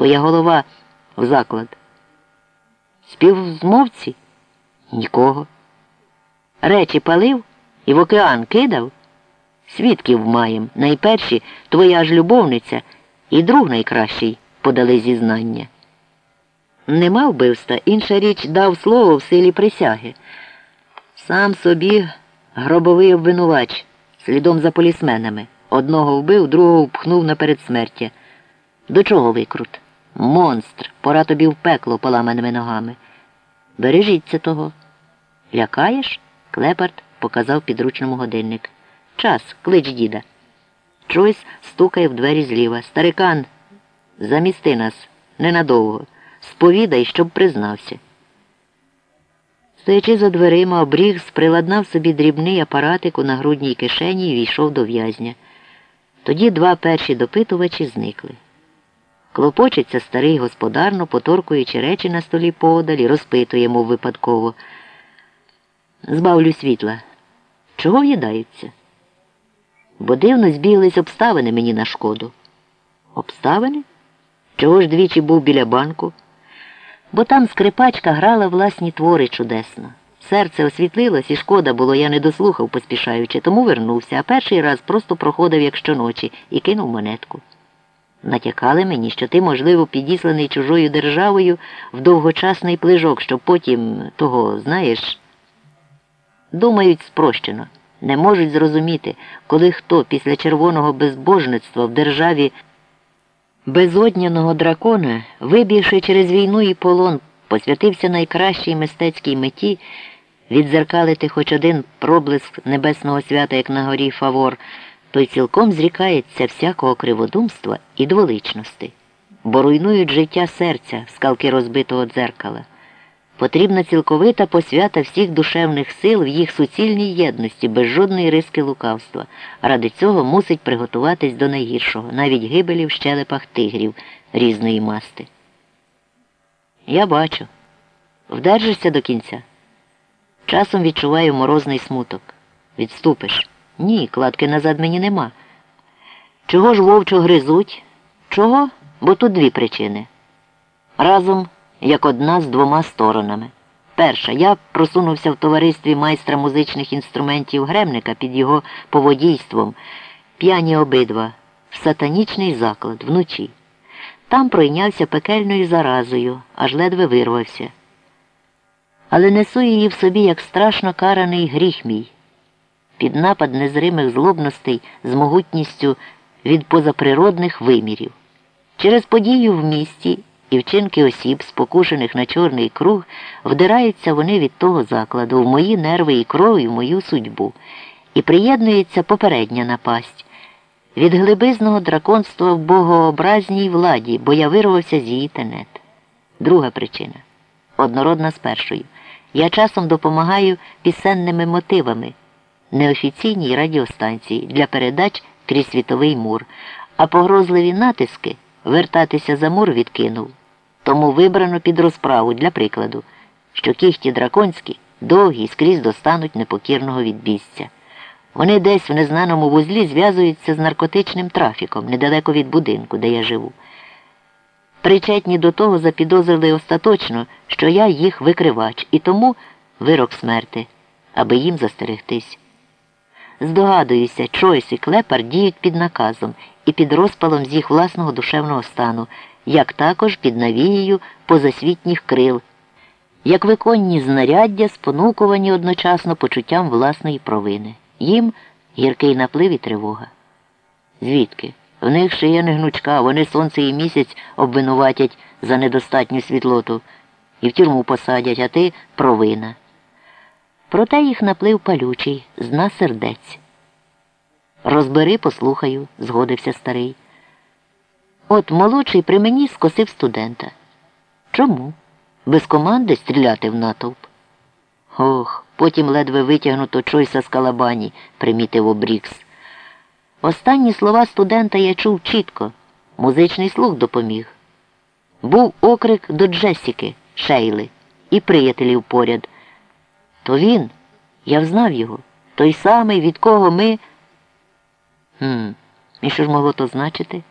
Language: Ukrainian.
Твоя голова в заклад. Співзмовці? Нікого. Речі палив і в океан кидав. Свідків маєм. Найперші твоя ж любовниця і друг найкращий подали зізнання. Нема вбивства, інша річ дав слово в силі присяги. Сам собі гробовий обвинувач, слідом за полісменами. Одного вбив, другого впхнув на передсмертя. До чого викрут? Монстр, пора тобі в пекло поламаними ногами. Бережіться того. Лякаєш? Клепард показав підручному годинник. Час, клич діда. Чойс стукає в двері зліва. Старикан, замісти нас ненадовго. Сповідай, щоб признався. Стоячи за дверима, обріг приладнав собі дрібний апаратик у нагрудній кишені і війшов до в'язня. Тоді два перші допитувачі зникли. Клопочеться старий господарно, поторкуючи речі на столі подалі, розпитує, мов випадково. Збавлю світла. Чого в'їдаються? Бо дивно збіглись обставини мені на шкоду. Обставини? Чого ж двічі був біля банку? Бо там скрипачка грала власні твори чудесно. Серце освітлилось і шкода було, я не дослухав, поспішаючи, тому вернувся, а перший раз просто проходив, як щоночі, і кинув монетку. Натякали мені, що ти, можливо, підісланий чужою державою в довгочасний плижок, щоб потім того, знаєш, думають спрощено, не можуть зрозуміти, коли хто після червоного безбожництва в державі безодняного дракона, вибігши через війну і полон, посвятився найкращій мистецькій меті відзеркалити хоч один проблиск небесного свята, як на горі Фавор той цілком зрікається всякого криводумства і дволичності, бо руйнують життя серця, скалки розбитого дзеркала. Потрібна цілковита посвята всіх душевних сил в їх суцільній єдності, без жодної риски лукавства. Ради цього мусить приготуватись до найгіршого, навіть гибелі в щелепах тигрів різної масти. Я бачу. Вдержишся до кінця. Часом відчуваю морозний смуток. Відступиш. Ні, кладки назад мені нема. Чого ж вовчо гризуть? Чого? Бо тут дві причини. Разом, як одна з двома сторонами. Перша, я просунувся в товаристві майстра музичних інструментів Гремника під його поводійством, п'яні обидва, в сатанічний заклад вночі. Там пройнявся пекельною заразою, аж ледве вирвався. Але несу її в собі як страшно караний гріх мій під напад незримих злобностей з могутністю від позаприродних вимірів. Через подію в місті і вчинки осіб, спокушених на чорний круг, вдираються вони від того закладу в мої нерви і кров і в мою судьбу, і приєднується попередня напасть. Від глибизного драконства в богообразній владі, бо я вирвався з її тенет. Друга причина однородна з першою. Я часом допомагаю пісенними мотивами неофіційній радіостанції для передач крізь світовий мур, а погрозливі натиски вертатися за мур відкинув. Тому вибрано під розправу для прикладу, що кіхті драконські довгі скрізь достануть непокірного відбійця. Вони десь в незнаному вузлі зв'язуються з наркотичним трафіком недалеко від будинку, де я живу. Причетні до того запідозрили остаточно, що я їх викривач, і тому вирок смерти, аби їм застерегтись. Здогадуюся, Чойс і Клепар діють під наказом і під розпалом з їх власного душевного стану, як також під навією позасвітніх крил, як виконні знаряддя, спонукувані одночасно почуттям власної провини. Їм гіркий наплив і тривога. Звідки? В них шия не гнучка, вони сонце і місяць обвинуватять за недостатню світлоту і в тюрму посадять, а ти провина. Проте їх наплив палючий, зна сердець. Розбери, послухаю, згодився старий. От молодший при мені скосив студента. Чому? Без команди стріляти в натовп? Ох, потім ледве витягнуто чойса з калабані, примітив обрікс. Останні слова студента я чув чітко. Музичний слух допоміг. Був окрик до Джесіки, Шейли, і приятелів поряд. То він, я взнав його, той самий, від кого ми. Хм, і що ж могло то значити?